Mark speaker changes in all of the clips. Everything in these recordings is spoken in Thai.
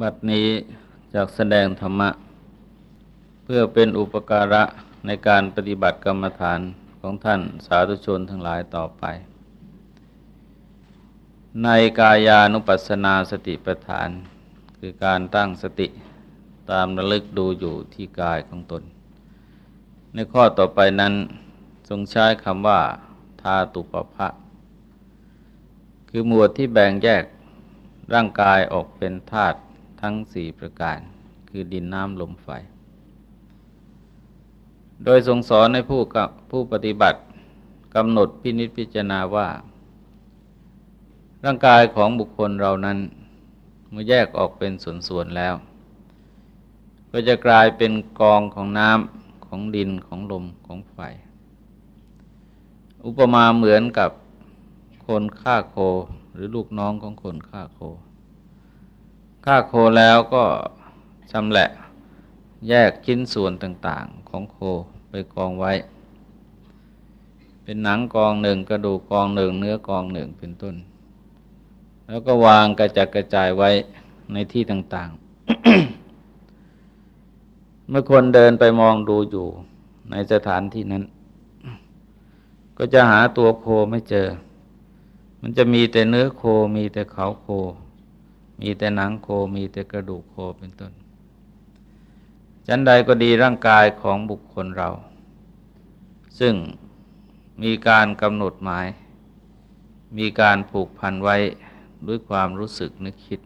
Speaker 1: บัดนี้จากแสดงธรรมะ เพื่อเป็นอุปการะในการปฏิบัติกรรมฐานของท่านสาธุชนทั้งหลายต่อไป ในกายานุปัสสนาสติปัฏฐาน คือการตั้งสติตามระลึกดูอยู่ที่กายของตน ในข้อต่อไปนั้นทรงใช้คำว่าทาตุปภะคือหมวดที่แบ่งแยกร่างกายออกเป็นธาตุ ทั้งสี่ประการ คือดินน้ำลมไฟ โดยทรงสอนในผู้ผู้ปฏิบัติกำหนดพินิจพิจารณาว่า ร่างกายของบุคคลเรานั้นเมื่อแยกออกเป็นส่วนๆแล้ว ก็จะกลายเป็นกองของน้ำของดินของลมของไฟ อุปมาเหมือนกับคนฆ่าโคหรือลูกน้องของคนฆ่าโค ฆ่าโคแล้วก็ชำแหละแยกชิ้นส่วนต่างๆของโคไปกองไว้ เป็นหนังกองหนึ่งกระดูกกองหนึ่งเนื้อกองหนึ่งเป็นต้น แล้วก็วางกระจัดกระจายไว้ในที่ต่างๆ เมื่อคนเดินไปมองดูอยู่ในสถานที่นั้น ก็จะหาตัวโคไม่เจอ มันจะมีแต่เนื้อโคมีแต่เขาโค มีแต่หนังโคมีแต่กระดูกโคเป็นต้นชั้นใดก็ดีร่างกายของบุคคลเรา ซึ่งมีการกำหนดหมาย มีการผูกพันไว้ด้วยความรู้สึกนึกคิด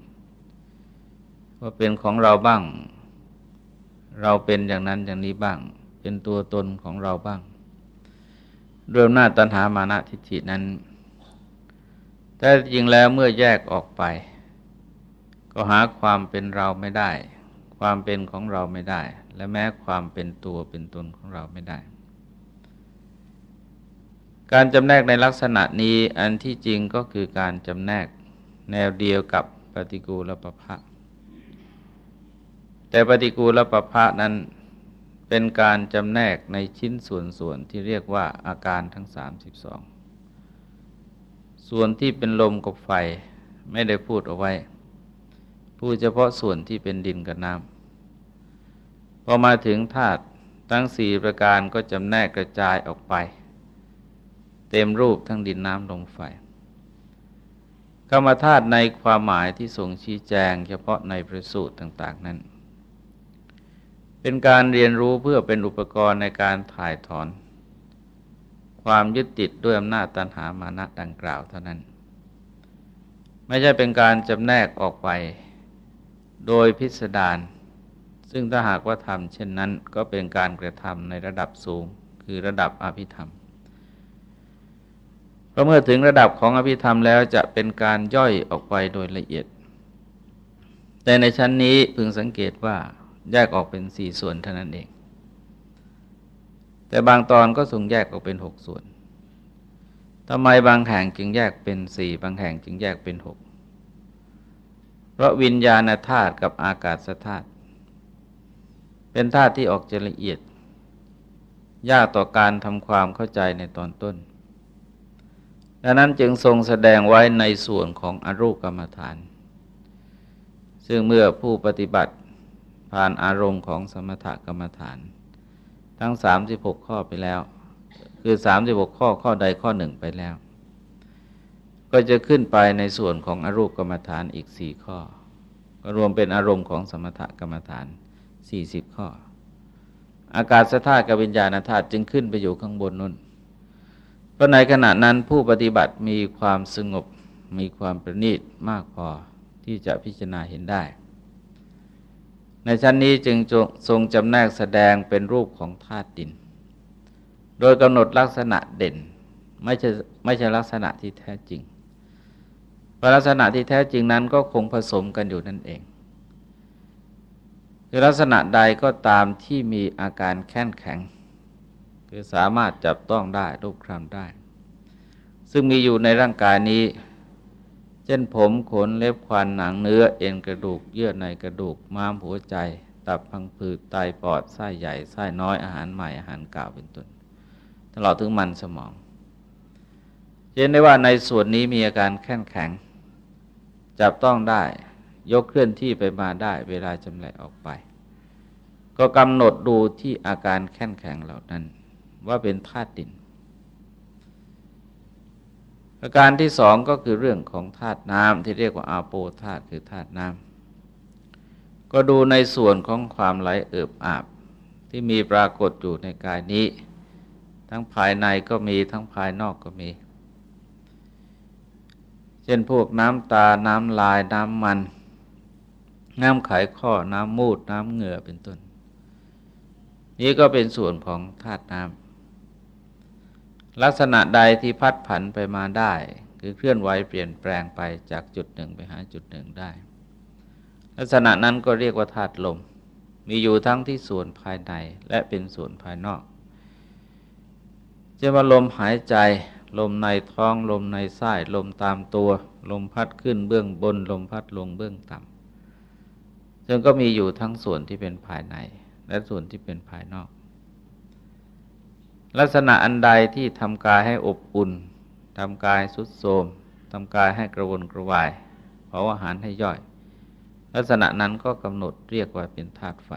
Speaker 1: ว่าเป็นของเราบ้าง เราเป็นอย่างนั้นอย่างนี้บ้าง เป็นตัวตนของเราบ้าง เรื่องหน้าตัณหามานะทิฏฐินั้นแต่จริงแล้วเมื่อแยกออกไป ก็หาความเป็นเราไม่ได้ ความเป็นของเราไม่ได้ และแม้ความเป็นตัวเป็นตนของเราไม่ได้ การจำแนกในลักษณะนี้อันที่จริงก็คือการจำแนกแนวเดียวกับปฏิกูลประภะแต่ปฏิกูลประภะนั้นเป็นการจำแนกในชิ้นส่วนๆที่เรียกว่าอาการทั้ง 32 ส่วนที่เป็นลมกับไฟไม่ได้พูดเอาไว้ พูดเฉพาะส่วนที่เป็นดินกับน้ำพอมาถึงธาตุทั้งสี่ประการก็จำแนกกระจายออกไป เต็มรูปทั้งดินน้ำลมไฟกรรมธาตุในความหมายที่ทรงชี้แจง เฉพาะในประสูตรต่าง ๆ นั้น เป็นการเรียนรู้เพื่อเป็นอุปกรณ์ในการถ่ายถอน ความยึดติดด้วยอำนาจตันหามานะดังกล่าวเท่านั้น ไม่ใช่เป็นการจำแนกออกไป โดยพิสดารซึ่งถ้าหากว่าทำเช่นนั้นก็เป็นการกระทำในระดับสูง คือระดับอภิธรรมพราะเมื่อถึงระดับของอภิธรรมแล้วจะเป็นการย่อยออกไปโดยละเอียด แต่ในชั้นนี้พึงสังเกตว่าแยกออกเป็นสี่ส่วนเท่านั้นเอง แต่บางตอนก็ทรงแยกออกเป็นหกส่วนทำไมบางแห่งจึงแยกเป็นสี่บางแห่งจึงแยกเป็นหก ราะวิญญาณธาตุกับอากาศธาตุเป็นธาตุที่ออกจะละเอียด ยากต่อการทำความเข้าใจในตอนต้น ดังนั้นจึงทรงแสดงไว้ในส่วนของอรูปกรรมฐาน ซึ่งเมื่อผู้ปฏิบัติผ่านอารมณ์ของสมถกรรมฐาน ทั้ง 36 ข้อไปแล้ว คือ 36 ข้อข้อใดข้อหนึ่งไปแล้ว ก็จะขึ้นไปในส่วนของอรูปกรรมฐานอีกสี่ข้อ ก็รวมเป็นอารมณ์ของสมถกรรมฐานสี่สิบข้อ อากาศธาตุกับวิญญาณธาตุจึงขึ้นไปอยู่ข้างบนนู้นเพราะในขณะนั้นผู้ปฏิบัติมีความสงบมีความประณีตมากพอที่จะพิจารณาเห็นได้ ในชั้นนี้จึงทรงจำแนกแสดงเป็นรูปของธาตุดิน โดยกำหนดลักษณะเด่นไม่ใช่ไม่ใช่ลักษณะที่แท้จริง ลักษณะที่แท้จริงนั้นก็คงผสมกันอยู่นั่นเองคือลักษณะใดก็ตามที่มีอาการแข็งแข็ง คือสามารถจับต้องได้รูปครำได้ ซึ่งมีอยู่ในร่างกายนี้ เช่นผมขนเล็บควันหนังเนื้อเอ็นกระดูก เยื่อในกระดูกม้ามหัวใจ ตับพังผืดไตปอดไส้ใหญ่ไส้น้อยอาหารใหม่อาหารเก่าเป็นต้นตลอดถึงมันสมองเห็นได้ว่าในส่วนนี้มีอาการแข็งแข็ง จับต้องได้ ยกเคลื่อนที่ไปมาได้ เวลาจำแหละออกไป ก็กำหนดดูที่อาการแข็งแข็งเหล่านั้น ว่าเป็นธาตุดิน อาการที่สองก็คือเรื่องของธาตุน้ำที่เรียกว่าอาโปธาตุคือธาตุน้ำก็ดูในส่วนของความไหลเอิบอาบ ที่มีปรากฏอยู่ในกายนี้ ทั้งภายในก็มีทั้งภายนอกก็มี เช่นพวกน้ำตา น้ำลาย น้ำมัน น้ำไขข้อ น้ำมูด น้ำเหงื่อเป็นต้น นี้ก็เป็นส่วนของธาตุน้ำลักษณะใดที่พัดผันไปมาได้ คือเคลื่อนไหวเปลี่ยนแปลงไปจากจุดหนึ่งไปหาจุดหนึ่งได้ ลักษณะนั้นก็เรียกว่าธาตุลม มีอยู่ทั้งที่ส่วนภายในและเป็นส่วนภายนอกจะว่าลมหายใจ ลมในท้องลมในไส้ลมตามตัว ลมพัดขึ้นเบื้องบน ลมพัดลงเบื้องต่ำจึงก็มีอยู่ทั้งส่วนที่เป็นภายใน และส่วนที่เป็นภายนอก ลักษณะอันใดที่ทำกายให้อบอุ่นทำกายสุดโทมทำกายให้กระวนกระวายเผาอาหารให้ย่อย ลักษณะนั้นก็กำหนดเรียกว่าเป็นธาตุไฟ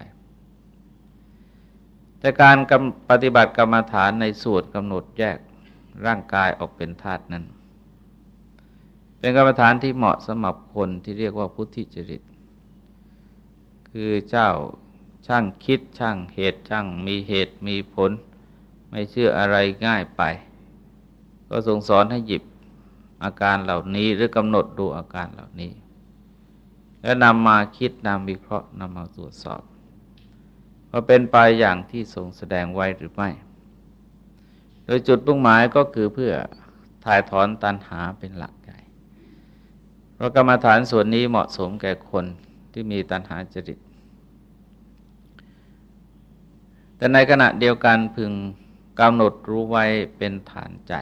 Speaker 1: แต่การปฏิบัติกรรมฐานในส่วนกำหนดแยก ร่างกายออกเป็นธาตุนั้น เป็นกรรมฐานที่เหมาะสำหรับคนที่เรียกว่าพุทธิจริต คือเจ้าช่างคิดช่างเหตุช่างมีเหตุมีผล ไม่เชื่ออะไรง่ายไป ก็ทรงสอนให้หยิบอาการเหล่านี้หรือกำหนดดูอาการเหล่านี้ แล้วนำมาคิดนำวิเคราะห์นำมาตรวจสอบว่าเป็นไปอย่างที่ทรงแสดงไว้หรือไม่ โดยจุดมุ่งหมายก็คือเพื่อถ่ายถอนตันหาเป็นหลักใหญ่เพราะกรรมฐานส่วนนี้เหมาะสมแก่คนที่มีตันหาจริต แต่ในขณะเดียวกันพึงกำหนดรู้ไว้เป็นฐานใจ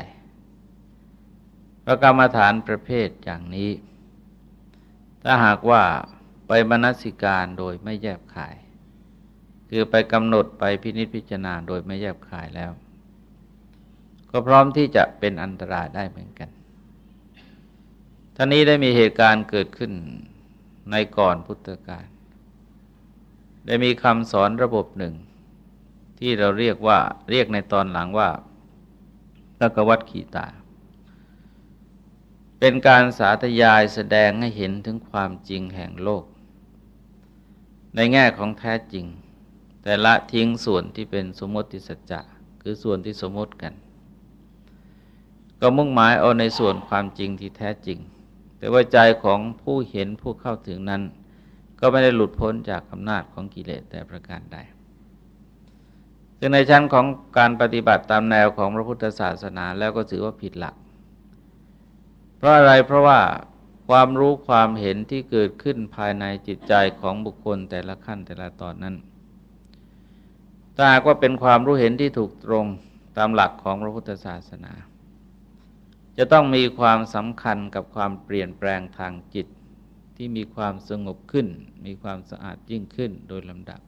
Speaker 1: ประกรรมฐานประเภทอย่างนี้ ถ้าหากว่าไปมนสิการโดยไม่แยบขาย คือไปกำหนดไปพินิจพิจารณาโดยไม่แยบขายแล้ว ก็พร้อมที่จะเป็นอันตรายได้เหมือนกันท่านี้ได้มีเหตุการณ์เกิดขึ้นในก่อนพุทธกาลได้มีคำสอนระบบหนึ่ง ที่เราเรียกว่าเรียกในตอนหลังว่าตะกวัตขีตา เป็นการสาธยายแสดงให้เห็นถึงความจริงแห่งโลก ในแง่ของแท้จริง แต่ละทิ้งส่วนที่เป็นสมมติสัจจะคือส่วนที่สมมติกัน ก็มุ่งหมายเอาในส่วนความจริงที่แท้จริง แต่ว่าใจของผู้เห็นผู้เข้าถึงนั้น ก็ไม่ได้หลุดพ้นจากอำนาจของกิเลสแต่ประการใดซึ่งในชั้นของการปฏิบัติตามแนวของพระพุทธศาสนาแล้วก็ถือว่าผิดหลัก เพราะอะไรเพราะว่าความรู้ความเห็นที่เกิดขึ้นภายในจิตใจของบุคคลแต่ละขั้นแต่ละตอนนั้นถ้ากว่าเป็นความรู้เห็นที่ถูกตรงตามหลักของพระพุทธศาสนา จะต้องมีความสำคัญกับความเปลี่ยนแปลงทางจิต ที่มีความสงบขึ้น มีความสะอาดยิ่งขึ้นโดยลำดับ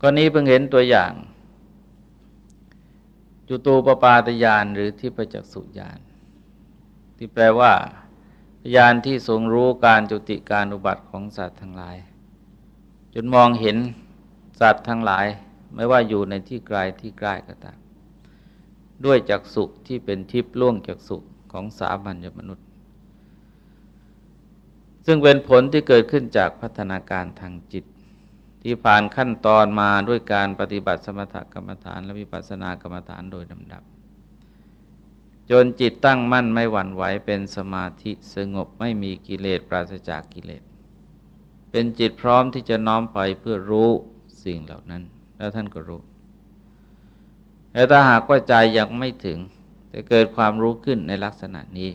Speaker 1: กรณีเพิ่งเห็นตัวอย่าง จุตูปปาตยานหรือที่ประจักษุญาณที่แปลว่าญาณที่ทรงรู้การจุติการอุบัติของสัตว์ทั้งหลาย จนมองเห็นสัตว์ทั้งหลาย ไม่ว่าอยู่ในที่ไกลที่ใกล้ก็ตาม ด้วยจักสุที่เป็นทิพย์ล่วงจักสุของสามัญมนุษย์ ซึ่งเป็นผลที่เกิดขึ้นจากพัฒนาการทางจิต ที่ผ่านขั้นตอนมาด้วยการปฏิบัติสมถกรรมฐานและวิปัสสนากรรมฐานโดยลำดับ จนจิตตั้งมั่นไม่หวั่นไหวเป็นสมาธิสงบไม่มีกิเลสปราศจากกิเลส เป็นจิตพร้อมที่จะน้อมไปเพื่อรู้สิ่งเหล่านั้น แล้วท่านก็รู้ แต่ถ้าหากว่าใจยังไม่ถึงจะเกิดความรู้ขึ้นในลักษณะนี้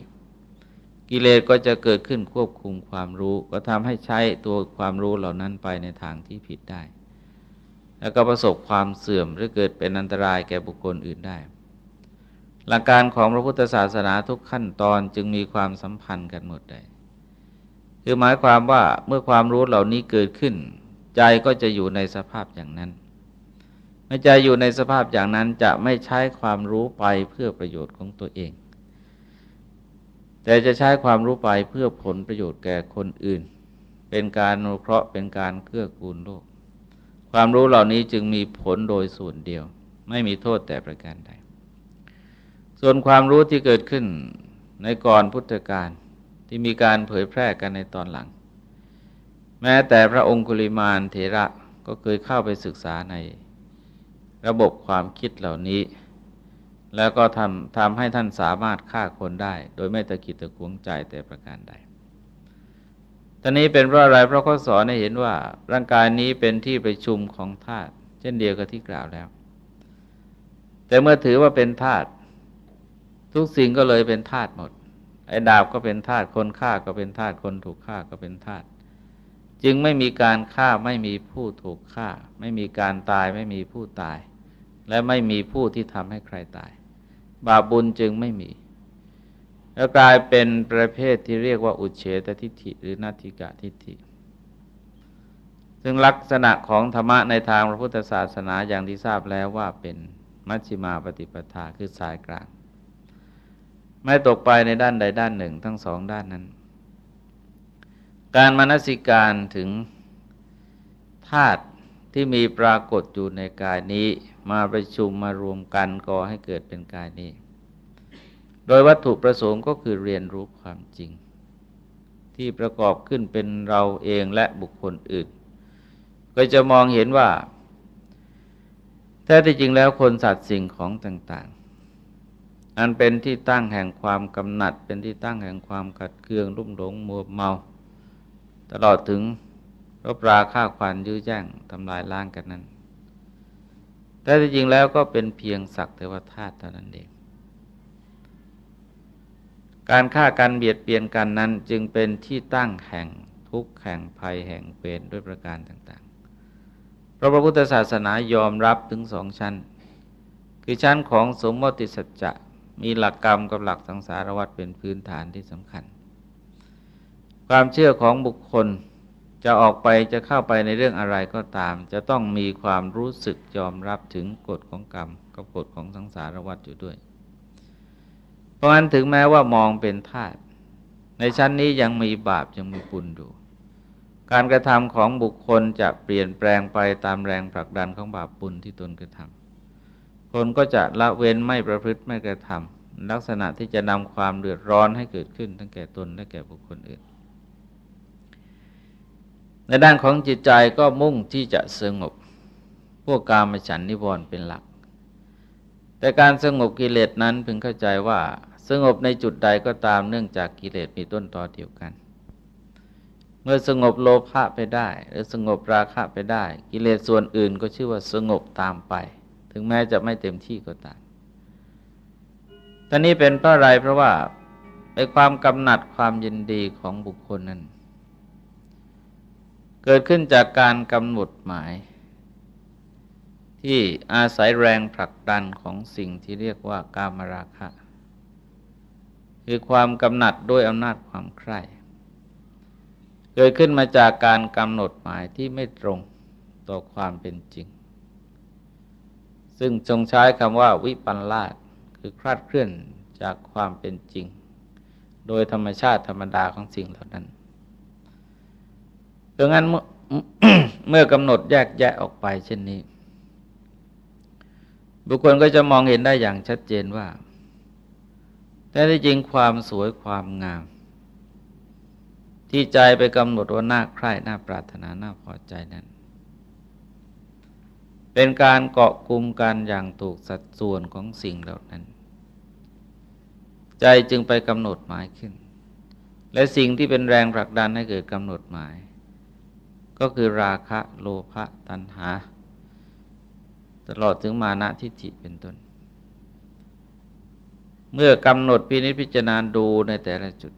Speaker 1: กิเลสก็จะเกิดขึ้นควบคุมความรู้ ก็ทำให้ใช้ตัวความรู้เหล่านั้นไปในทางที่ผิดได้ แล้วก็ประสบความเสื่อมหรือเกิดเป็นอันตรายแก่บุคคลอื่นได้ หลักการของพระพุทธศาสนาทุกขั้นตอนจึงมีความสัมพันธ์กันหมดเลยคือหมายความว่าเมื่อความรู้เหล่านี้เกิดขึ้น ใจก็จะอยู่ในสภาพอย่างนั้น มื่อใจอยู่ในสภาพอย่างนั้นจะไม่ใช้ความรู้ไปเพื่อประโยชน์ของตัวเอง แต่จะใช้ความรู้ไปเพื่อผลประโยชน์แก่คนอื่น เป็นการนุเคราะห์เป็นการเกื้อกูลโลก ความรู้เหล่านี้จึงมีผลโดยส่วนเดียว ไม่มีโทษแต่ประการใด ส่วนความรู้ที่เกิดขึ้นในก่อนพุทธกาลที่มีการเผยแพร่กันในตอนหลัง แม้แต่พระองคุลิมานเถระก็เคยเข้าไปศึกษาใน ระบบความคิดเหล่านี้ แล้วก็ทำทำให้ท่านสามารถฆ่าคนได้ โดยไม่ตะกิดตะขวงใจแต่ประการใดตอนนี้เป็นเพราะอะไรเพราะเขาสอนให้เห็นว่า ร่างกายนี้เป็นที่ประชุมของธาตุเช่นเดียวกับที่กล่าวแล้ว แต่เมื่อถือว่าเป็นธาตุทุกสิ่งก็เลยเป็นธาตุหมด ไอ้ดาบก็เป็นธาตุคนฆ่าก็เป็นธาตุคนถูกฆ่าก็เป็นธาตุจึงไม่มีการฆ่าไม่มีผู้ถูกฆ่า ไม่มีการตายไม่มีผู้ตาย และไม่มีผู้ที่ทำให้ใครตาย บาปบุญจึงไม่มี แล้วกลายเป็นประเภทที่เรียกว่าอุเฉตทิฏฐิหรือนาทิกะทิฏฐิ ซึ่งลักษณะของธรรมะในทางพระพุทธศาสนาอย่างที่ทราบแล้วว่าเป็นมัชฌิมาปฏิปทาคือสายกลาง ไม่ตกไปในด้านใดด้านหนึ่งทั้งสองด้านนั้น การมนสิการถึงธาตุ ที่มีปรากฏอยู่ในกายนี้มาประชุมมารวมกันก่อให้เกิดเป็นกายนี้ โดยวัตถุประสงค์ก็คือเรียนรู้ความจริง ที่ประกอบขึ้นเป็นเราเองและบุคคลอื่น ก็จะมองเห็นว่า แท้ที่จริงแล้วคนสัตว์สิ่งของต่าง ๆ อันเป็นที่ตั้งแห่งความกำหนัด เป็นที่ตั้งแห่งความขัดเคืองรุ่มหลงมัวเมา ตลอดถึง รบราฆ่าควันยื้อแย่งทำลายล้างกันนั้น แต่ที่จริงแล้วก็เป็นเพียงสักเทวธาตุเท่านั้นเองการฆ่ากันเบียดเบียนกันนั้นจึงเป็นที่ตั้งแห่งทุกข์แห่งภัยแห่งเวรด้วยประการต่างๆพระพระพุทธศาสนายอมรับถึงสองชั้น คือชั้นของสมมติสัจจะมีหลักกรรมกับหลักสังสารวัฏเป็นพื้นฐานที่สำคัญ ความเชื่อของบุคคล จะออกไปจะเข้าไปในเรื่องอะไรก็ตาม จะต้องมีความรู้สึกยอมรับถึงกฎของกรรมกับกฎของสังสารวัฏอยู่ด้วย เพราะฉะนั้นถึงแม้ว่ามองเป็นธาตุในชั้นนี้ยังมีบาปยังมีบุญอยู่การกระทำของบุคคลจะเปลี่ยนแปลงไปตามแรงผลักดันของบาปบุญที่ตนกระทำคนก็จะละเว้นไม่ประพฤติไม่กระทำลักษณะที่จะนำความเดือดร้อนให้เกิดขึ้นทั้งแก่ตนและแก่บุคคลอื่น ในด้านของจิตใจก็มุ่งที่จะสงบ พวกกามฉันนิวรณ์เป็นหลัก แต่การสงบกิเลสนั้นพึงเข้าใจว่าสงบในจุดใดก็ตามเนื่องจากกิเลสมีต้นตอเดียวกัน เมื่อสงบโลภะไปได้ หรือสงบราคะไปได้ กิเลสส่วนอื่นก็ชื่อว่าสงบตามไป ถึงแม้จะไม่เต็มที่ก็ตามท่านี้เป็นเพราะอะไรเพราะว่าไอความกำหนัดความยินดีของบุคคลนั้น เกิดขึ้นจากการกำหนดหมาย ที่อาศัยแรงผลักดันของสิ่งที่เรียกว่ากามราคะ คือความกำหนัดด้วยอำนาจความใคร่ เกิดขึ้นมาจากการกำหนดหมายที่ไม่ตรงต่อความเป็นจริง ซึ่งจงใช้คำว่าวิปันลาดคือคลาดเคลื่อนจากความเป็นจริง โดยธรรมชาติธรรมดาของสิ่งเหล่านั้น ดังนั้นเมื่อกำหนดแยกแยะออกไปเช่นนี้ บุคคลก็จะมองเห็นได้อย่างชัดเจนว่า แต่ที่จริงความสวยความงาม ที่ใจไปกำหนดว่าน่าใคร่น่าปรารถนาน่าพอใจนั้น เป็นการเกาะกลุ่มกันอย่างถูกสัดส่วนของสิ่งเหล่านั้น ใจจึงไปกำหนดหมายขึ้น และสิ่งที่เป็นแรงผลักดันให้เกิดกำหนดหมาย ก็คือราคะโลภะตัณหา ตลอดถึงมานะทิฏฐิเป็นต้น เมื่อกำหนดพินิจพิจารณาดูในแต่ละจุด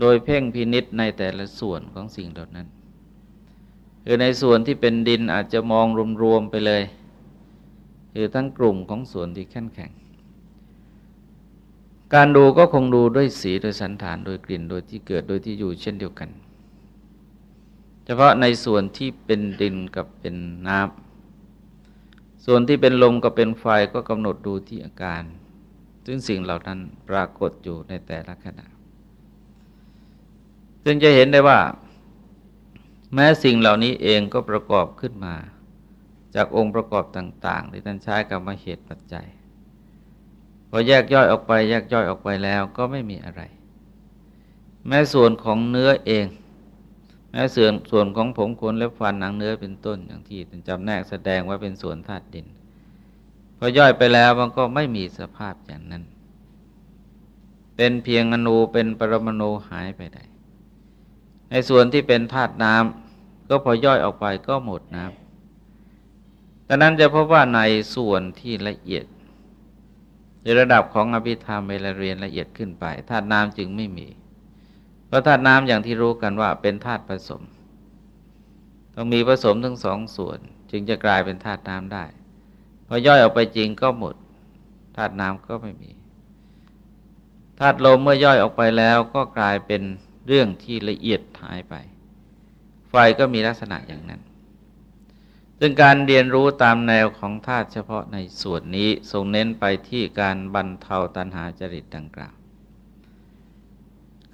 Speaker 1: โดยเพ่งพินิษในแต่ละส่วนของสิ่งเหล่านั้นคือในส่วนที่เป็นดินอาจจะมองรวมๆไปเลย คือทั้งกลุ่มของส่วนที่แข็งแข็งการดูก็คงดูด้วยสีโดยสันฐานโดยกลิ่นโดยที่เกิดโดยที่อยู่เช่นเดียวกัน เฉพาะในส่วนที่เป็นดินกับเป็นน้ำส่วนที่เป็นลมก็เป็นไฟก็กำหนดดูที่อาการ ซึ่งสิ่งเหล่านั้นปรากฏอยู่ในแต่ละขณะ ซึ่งจะเห็นได้ว่า แม้สิ่งเหล่านี้เองก็ประกอบขึ้นมา จากองค์ประกอบต่าง ๆ ที่ท่านใช้กับมาเหตุปัจจัยพอแยกย่อยออกไปแยกย่อยออกไปแล้วก็ไม่มีอะไร แม้ส่วนของเนื้อเอง แม้ส่วนส่วนของผมขนและฟันหนังเนื้อเป็นต้นอย่างที่ท่านจำแนกแสดงว่าเป็นส่วนธาตุดินพอย่อยไปแล้วมันก็ไม่มีสภาพอย่างนั้น เป็นเพียงอนูเป็นปรมาณูหายไปได้ ในส่วนที่เป็นธาตุน้ำก็พอย่อยออกไปก็หมดน้ำดังนั้นจะพบว่าในส่วนที่ละเอียดในระดับของอภิธรรมเวลาเรียนละเอียดขึ้นไปธาตุน้ำจึงไม่มี เพราะธาตุน้ำอย่างที่รู้กันว่าเป็นธาตุผสม ต้องมีผสมทั้งสองส่วน จึงจะกลายเป็นธาตุน้ำได้พอย่อยออกไปจริงก็หมดธาตุน้ำก็ไม่มีธาตุลมเมื่อย่อยออกไปแล้วก็กลายเป็นเรื่องที่ละเอียดหายไป ไฟก็มีลักษณะอย่างนั้นซึ่งการเรียนรู้ตามแนวของธาตุเฉพาะในส่วนนี้ทรงเน้นไปที่การบรรเทาตัณหาจริตดังกล่าว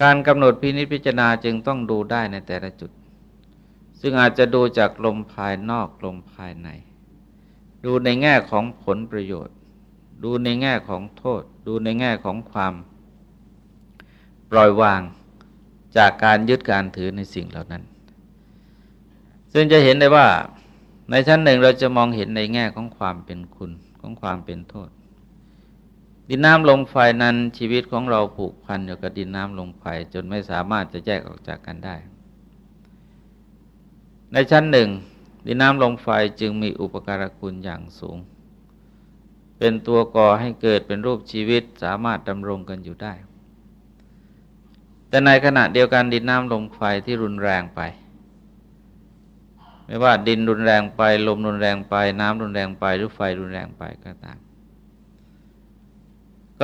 Speaker 1: การกำหนดพินิจพิจารณาจึงต้องดูได้ในแต่ละจุด ซึ่งอาจจะดูจากลมภายนอกลมภายใน ดูในแง่ของผลประโยชน์ ดูในแง่ของโทษ ดูในแง่ของความ ปล่อยวางจากการยึดการถือในสิ่งเหล่านั้น ซึ่งจะเห็นได้ว่าในชั้นหนึ่งเราจะมองเห็นในแง่ของความเป็นคุณของความเป็นโทษ ดินน้ำลมไฟนั้นชีวิตของเราผูกพันอยู่กับดินน้ำลมไฟจนไม่สามารถจะแยกออกจากกันได้ ในชั้นหนึ่ง ดินน้ำลมไฟจึงมีอุปการคุณอย่างสูง เป็นตัวก่อให้เกิดเป็นรูปชีวิตสามารถดำรงกันอยู่ได้ แต่ในขณะเดียวกันดินน้ำลมไฟที่รุนแรงไป ไม่ว่าดินรุนแรงไปลมรุนแรงไป น้ำรุนแรงไปหรือไฟรุนแรงไปก็ตาม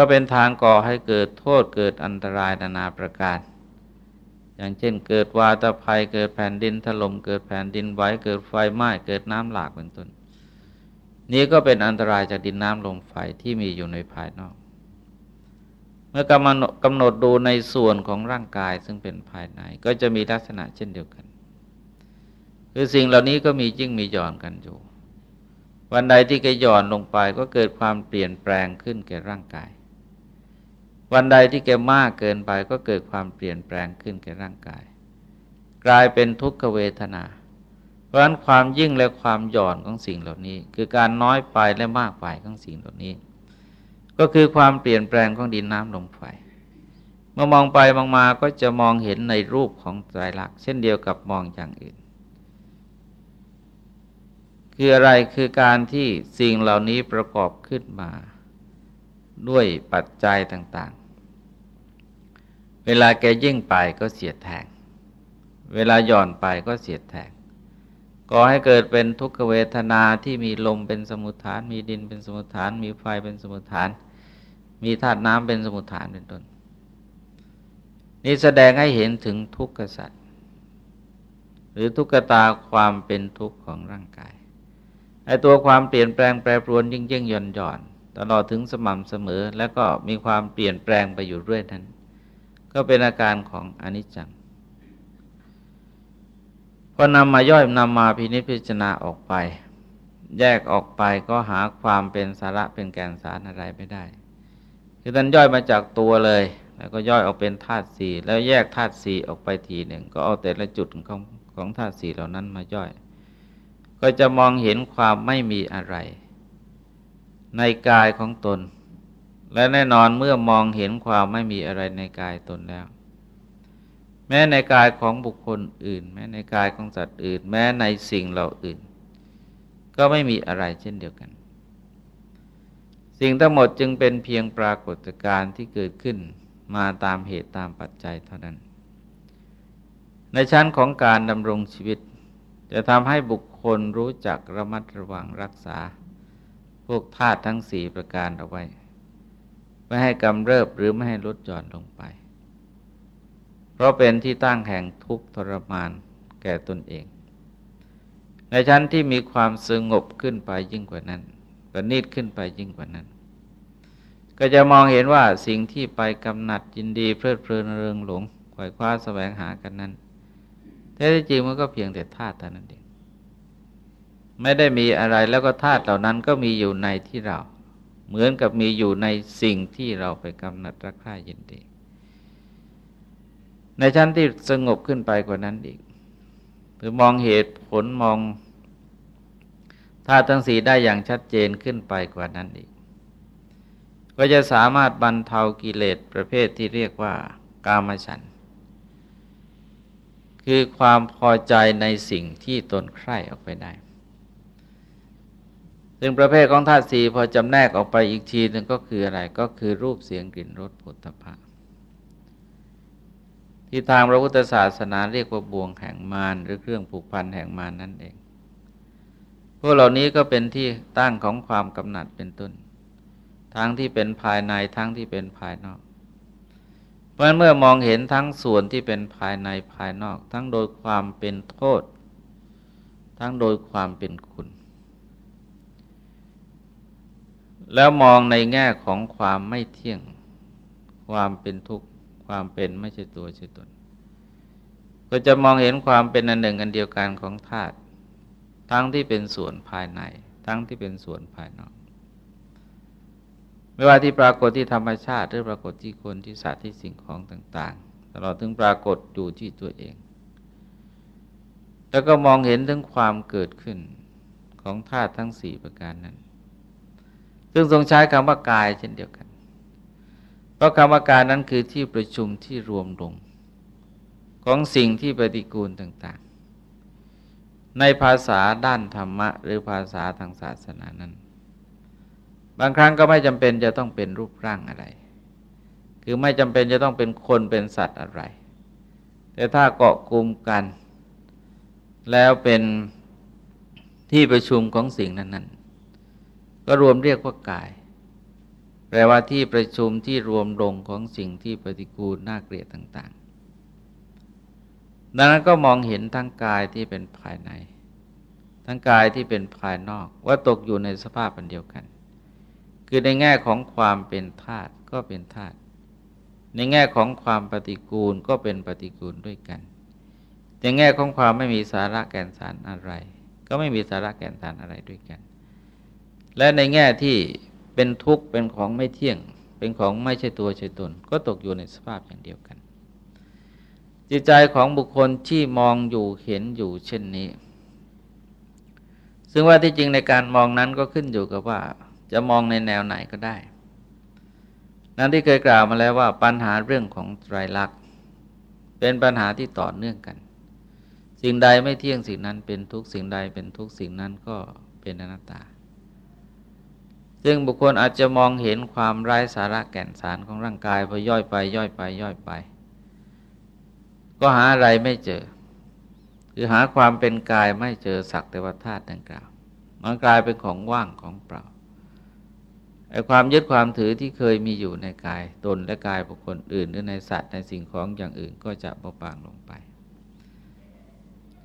Speaker 1: ก็เป็นทางก่อให้เกิดโทษเกิดอันตรายนานาประการ อย่างเช่นเกิดวาตภัยเกิดแผ่นดินถล่มเกิดแผ่นดินไหวเกิดไฟไหม้เกิดน้ำหลากเป็นต้น นี้ก็เป็นอันตรายจากดินน้ำลมไฟที่มีอยู่ในภายนอก เมื่อกำกำหนดดูในส่วนของร่างกายซึ่งเป็นภายในก็จะมีลักษณะเช่นเดียวกัน คือสิ่งเหล่านี้ก็มีจิ้งมีหย่อนกันอยู่ วันใดที่แกหย่อนลงไปก็เกิดความเปลี่ยนแปลงขึ้นแก่ร่างกาย วันใดที่แกมากเกินไปก็เกิดความเปลี่ยนแปลงขึ้นแก่ร่างกาย กลายเป็นทุกขเวทนา เพราะฉะนั้นความยิ่งและความหย่อนของสิ่งเหล่านี้ คือการน้อยไปและมากไปของสิ่งเหล่านี้ ก็คือความเปลี่ยนแปลงของดินน้ำลมไฟเมื่อมองไปมองมาก็จะมองเห็นในรูปของไตรลักษณ์เช่นเดียวกับมองอย่างอื่น คืออะไรคือการที่สิ่งเหล่านี้ประกอบขึ้นมา ด้วยปัจจัยต่างๆ เวลาแกยิ่งไปก็เสียดแทง เวลาหย่อนไปก็เสียดแทงก่อให้เกิดเป็นทุกขเวทนาที่มีลมเป็นสมุทฐาน มีดินเป็นสมุทฐาน มีไฟเป็นสมุทฐาน มีธาตุน้ำเป็นสมุทฐานเป็นต้น นี่แสดงให้เห็นถึงทุกขสัตว์หรือทุกขตาความเป็นทุกข์ของร่างกายไอตัวความเปลี่ยนแปลงแปรปรวนยิ่งยิ่งหย่อนหย่อน ตลอดถึงสม่ำเสมอ แล้วก็มีความเปลี่ยนแปลงไปอยู่เรื่อยนั้น ก็เป็นอาการของอนิจจังพอนำมาย่อยนำมาพินิจพิจารณาออกไป แยกออกไปก็หาความเป็นสาระเป็นแกนสารอะไรไม่ได้ คือท่านย่อยมาจากตัวเลย แล้วก็ย่อยออกเป็นธาตุสี่แล้วแยกธาตุสี่ออกไปทีหนึ่ง ก็เอาแต่ละจุดของของธาตุสี่เหล่านั้นมาย่อย ก็จะมองเห็นความไม่มีอะไร ในกายของตน และแน่นอนเมื่อมองเห็นความไม่มีอะไรในกายตนแล้ว แม้ในกายของบุคคลอื่น แม้ในกายของสัตว์อื่น แม้ในสิ่งเหล่าอื่น ก็ไม่มีอะไรเช่นเดียวกัน สิ่งทั้งหมดจึงเป็นเพียงปรากฏการณ์ที่เกิดขึ้นมาตามเหตุตามปัจจัยเท่านั้น ในชั้นของการดำรงชีวิต จะทำให้บุคคนรู้จักระมัดระวังรักษา พวกธาตุทั้งสี่ประการเอาไว้ ไม่ให้กำเริบหรือไม่ให้ลดจอดลงไป เพราะเป็นที่ตั้งแห่งทุกข์ทรมานแก่ตนเอง ในชั้นที่มีความสงบขึ้นไปยิ่งกว่านั้นประณีตขึ้นไปยิ่งกว่านั้น ก็จะมองเห็นว่าสิ่งที่ไปกำหนัดยินดีเพลิดเพลินเริงหลงไขว่คว้าแสวงหากันนั้นแท้จริงมันก็เพียงแต่ธาตุเท่านั้นเอง ไม่ได้มีอะไรแล้วก็ธาตุเหล่านั้นก็มีอยู่ในที่เรา เหมือนกับมีอยู่ในสิ่งที่เราไปกำหนัดรักใคร่ยินดี ในชั้นที่สงบขึ้นไปกว่านั้นอีก หรือมองเหตุผลมองธาตุทั้งสีได้อย่างชัดเจนขึ้นไปกว่านั้นอีก ก็จะสามารถบรรเทากิเลสประเภทที่เรียกว่ากามฉัน คือความพอใจในสิ่งที่ตนใคร่ออกไปได้ ซึ่งประเภทของธาตุสี่พอจำแนกออกไปอีกทีหนึ่งก็คืออะไรก็คือรูปเสียงกลิ่นรสผลตภะที่ทางพระพุทธศาสนาเรียกว่าบ่วงแห่งมารหรือเครื่องผูกพันแห่งมารนนั่นเอง พวกเหล่านี้ก็เป็นที่ตั้งของความกำหนัดเป็นต้น ทั้งที่เป็นภายในทั้งที่เป็นภายนอก เพราะเมื่อมองเห็นทั้งส่วนที่เป็นภายในภายนอก ทั้งโดยความเป็นโทษ ทั้งโดยความเป็นคุณ แล้วมองในแง่ของความไม่เที่ยง ความเป็นทุกข์ ความเป็นไม่ใช่ตัวใช่ตน ก็จะมองเห็นความเป็นอันหนึ่งอันเดียวกันของธาตุ ทั้งที่เป็นส่วนภายใน ทั้งที่เป็นส่วนภายนอก ไม่ว่าที่ปรากฏที่ธรรมชาติ หรือปรากฏที่คนที่สัตว์ที่สิ่งของต่าง ๆ ตลอดถึงปรากฏอยู่ที่ตัวเอง แล้วก็มองเห็นถึงความเกิดขึ้นของธาตุทั้งสี่ประการนั้น ซึ่งทรงใช้คำว่ากายเช่นเดียวกัน เพราะคำว่ากายนั้นคือที่ประชุมที่รวมลงของสิ่งที่ปฏิกูลต่างๆ ในภาษาด้านธรรมะ หรือภาษาทางศาสนานั้น บางครั้งก็ไม่จำเป็นจะต้องเป็นรูปร่างอะไร คือไม่จำเป็นจะต้องเป็นคนเป็นสัตว์อะไร แต่ถ้าเกาะกลุ่มกัน แล้วเป็นที่ประชุมของสิ่งนั้นๆ ก็รวมเรียกว่ากาย แปลว่าที่ประชุมที่รวมลงของสิ่งที่ปฏิกูลน่าเกลียดต่างๆ ดังนั้นก็มองเห็นทั้งกายที่เป็นภายใน ทั้งกายที่เป็นภายนอกว่าตกอยู่ในสภาพอันเดียวกัน คือในแง่ของความเป็นธาตุก็เป็นธาตุในแง่ของความปฏิกูลก็เป็นปฏิกูลด้วยกัน ในแง่ของความไม่มีสาระแก่นสารอะไร ก็ไม่มีสาระแก่นสารอะไรด้วยกัน และในแง่ที่เป็นทุกข์เป็นของไม่เที่ยง เป็นของไม่ใช่ตัวใช่ตน ก็ตกอยู่ในสภาพอย่างเดียวกัน จิตใจของบุคคลที่มองอยู่เห็นอยู่เช่นนี้ ซึ่งว่าที่จริงในการมองนั้นก็ขึ้นอยู่กับว่าจะมองในแนวไหนก็ได้ นั้นที่เคยกล่าวมาแล้วว่าปัญหาเรื่องของไตรลักษณ์เป็นปัญหาที่ต่อเนื่องกัน สิ่งใดไม่เที่ยงสิ่งนั้นเป็นทุกสิ่งใดเป็นทุกสิ่งนั้นก็เป็นอนัตตา ซึ่งบุคคลอาจจะมองเห็นความไร้สาระแก่นสารของร่างกายพอย่อยไปย่อยไปย่อยไป ก็หาอะไรไม่เจอ คือหาความเป็นกายไม่เจอสักแต่ว่าธาตุดังกล่าว มันกลายเป็นของว่างของเปล่าไอ้ความยึดความถือที่เคยมีอยู่ในกายตนและกายบุคคลอื่นหรือในสัตว์ในสิ่งของอย่างอื่นก็จะเบาบางลงไป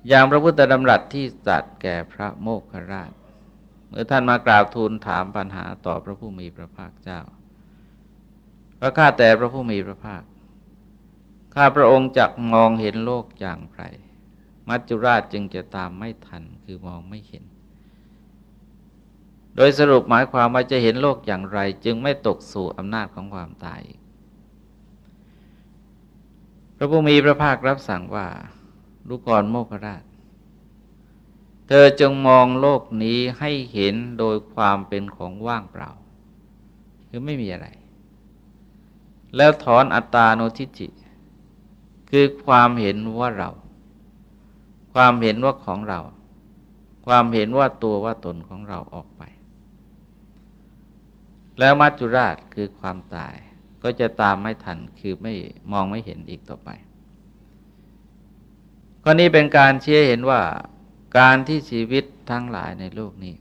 Speaker 1: อย่างพระพุทธดำรัสที่จัดแก่พระโมคคราช มื่อท่านมากราบทูลถามปัญหาต่อพระผู้มีพระภาคเจ้าพระข้าแต่พระผู้มีพระภาค ข้าพระองค์จักมองเห็นโลกอย่างไร มัจจุราชจึงจะตามไม่ทันคือมองไม่เห็น โดยสรุปหมายความว่าจะเห็นโลกอย่างไร จึงไม่ตกสู่อำนาจของความตาย พระผู้มีพระภาครับสั่งว่าลูกกรโมกราช เธอจงมองโลกนี้ให้เห็นโดยความเป็นของว่างเปล่า คือไม่มีอะไร แล้วถอนอัตตาโนทิจิ คือความเห็นว่าเรา ความเห็นว่าของเรา ความเห็นว่าตัวว่าตนของเราออกไป แล้วมัจจุราชคือความตาย ก็จะตามไม่ทันคือไม่มองไม่เห็นอีกต่อไปข้อนี้เป็นการเชี้เห็นว่า การที่ชีวิตทั้งหลายในโลกนี้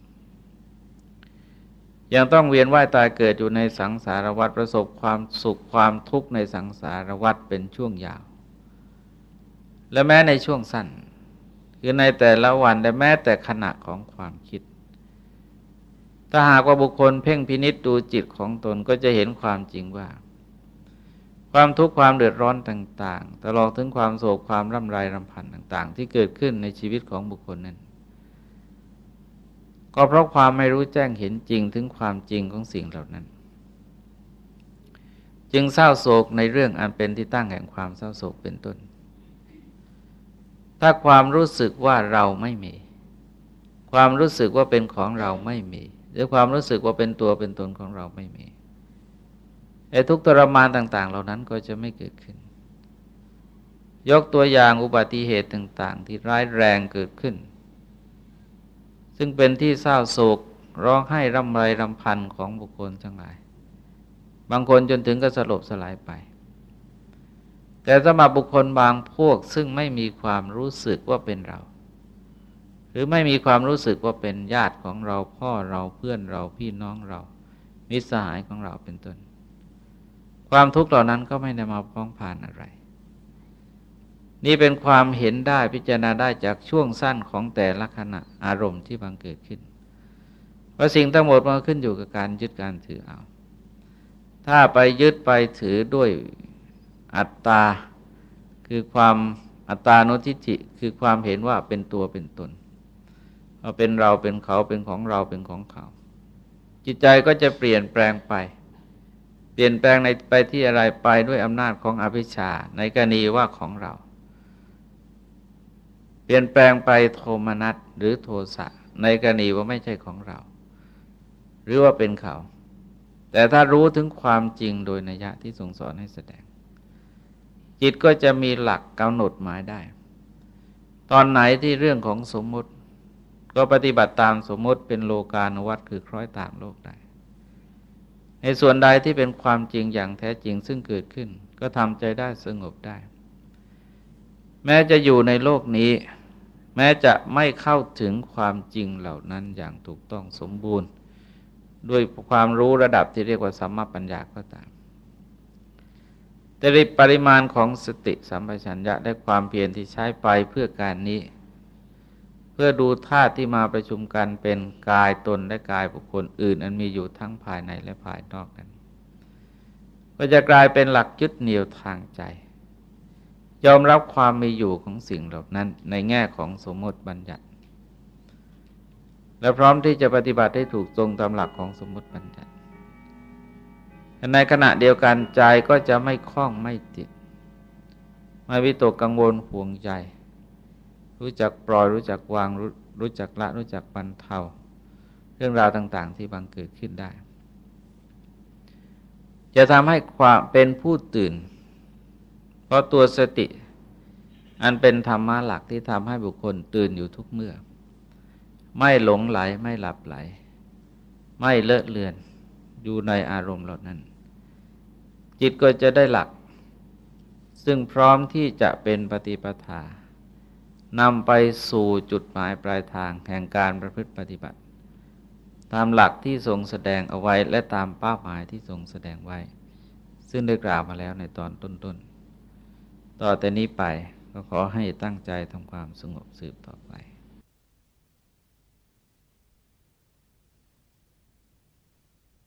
Speaker 1: ยังต้องเวียนว่ายตายเกิดอยู่ในสังสารวัฏประสบความสุขความทุกข์ในสังสารวัฏเป็นช่วงยาว และแม้ในช่วงสั้น คือในแต่ละวันและแม้แต่ขณะของความคิด ถ้าหากว่าบุคคลเพ่งพินิษดูจิตของตนก็จะเห็นความจริงว่า ความทุกข์ความเดือดร้อนต่าง ๆ ตลอดถึงความโศกความร่ำไรรำพันต่าง ๆ ที่เกิดขึ้นในชีวิตของบุคคลนั้น ก็เพราะความไม่รู้แจ้งเห็นจริงถึงความจริงของสิ่งเหล่านั้น จึงเศร้าโศกในเรื่องอันเป็นที่ตั้งแห่งความเศร้าโศกเป็นต้น ถ้าความรู้สึกว่าเราไม่มี ความรู้สึกว่าเป็นของเราไม่มีหรือความรู้สึกว่าเป็นตัวเป็นตนของเราไม่มี ไอ้ทุกทรมานต่าง ๆ เหล่านั้นก็จะไม่เกิดขึ้น ยกตัวอย่างอุบัติเหตุต่าง ๆ ที่ร้ายแรงเกิดขึ้น ซึ่งเป็นที่เศร้าโศกร้องไห้รำไรรำพันของบุคคลทั้งหลาย บางคนจนถึงก็สลบสลายไป แต่สำหรับบุคคลบางพวกซึ่งไม่มีความรู้สึกว่าเป็นเรา หรือไม่มีความรู้สึกว่าเป็นญาติของเราพ่อเราเพื่อนเราพี่น้องเรามิตรสหายของเราเป็นต้น ความทุกข์เหล่านั้นก็ไม่ได้มาพ้องผ่านอะไร นี่เป็นความเห็นได้พิจารณาได้จากช่วงสั้นของแต่ละขณะอารมณ์ที่บังเกิดขึ้นเพราะสิ่งทั้งหมดมันขึ้นอยู่กับการยึดการถือเอา ถ้าไปยึดไปถือด้วยอัตตาคือความอัตตาโนทิจิคือความเห็นว่าเป็นตัวเป็นตนว่าเป็นเราเป็นเขาเป็นของเราเป็นของเขา จิตใจก็จะเปลี่ยนแปลงไป เปลี่ยนแปลงในไปที่อะไรไปด้วยอำนาจของอภิชาในกรณีว่าของเรา เปลี่ยนแปลงไปโทมนัสหรือโทสะในกรณีว่าไม่ใช่ของเรา หรือว่าเป็นเขา แต่ถ้ารู้ถึงความจริงโดยนัยยะที่ทรงสอนให้แสดง จิตก็จะมีหลักกำหนดหมายได้ ตอนไหนที่เรื่องของสมมติ ก็ปฏิบัติตามสมมติเป็นโลกาณวัตคือคล้อยตามโลกได้ ในส่วนใดที่เป็นความจริงอย่างแท้จริงซึ่งเกิดขึ้น ก็ทำใจได้สงบได้ แม้จะอยู่ในโลกนี้ แม้จะไม่เข้าถึงความจริงเหล่านั้นอย่างถูกต้องสมบูรณ์ ด้วยความรู้ระดับที่เรียกว่าสัมมาปัญญาก็ตามแต่ปริมาณของสติสัมปชัญญะและความเพียรที่ใช้ไปเพื่อการนี้ เพื่อดูธาตุที่มาประชุมกันเป็นกายตนและกายบุคคลอื่น อันมีอยู่ทั้งภายในและภายนอกนั้น ก็จะกลายเป็นหลักยึดเหนี่ยวทางใจ ยอมรับความมีอยู่ของสิ่งเหล่านั้น ในแง่ของสมมติบัญญัติ และพร้อมที่จะปฏิบัติให้ถูกตรงตามหลักของสมมติบัญญัติในขณะเดียวกันใจก็จะไม่คล้องไม่ติด ไม่วิตกกังวลห่วงใจ รู้จักปล่อยรู้จักวางรู้รู้จักละรู้จักบรรเทาเรื่องราวต่าง ๆ ที่บังเกิดขึ้นได้ จะทำให้ความเป็นผู้ตื่น เพราะตัวสติ อันเป็นธรรมะหลักที่ทำให้บุคคลตื่นอยู่ทุกเมื่อ ไม่หลงไหลไม่หลับไหล ไม่เลอะเลือนอยู่ในอารมณ์เหล่านั้น จิตก็จะได้หลัก ซึ่งพร้อมที่จะเป็นปฏิปทา นำไปสู่จุดหมายปลายทางแห่งการประพฤติปฏิบัติ ตามหลักที่ทรงแสดงเอาไว้และตามเป้าหมายที่ทรงแสดงไว้ ซึ่งได้กล่าวมาแล้วในตอนต้นๆ ต่อแต่นี้ไปก็ขอให้ตั้งใจทำความสงบสืบต่อไป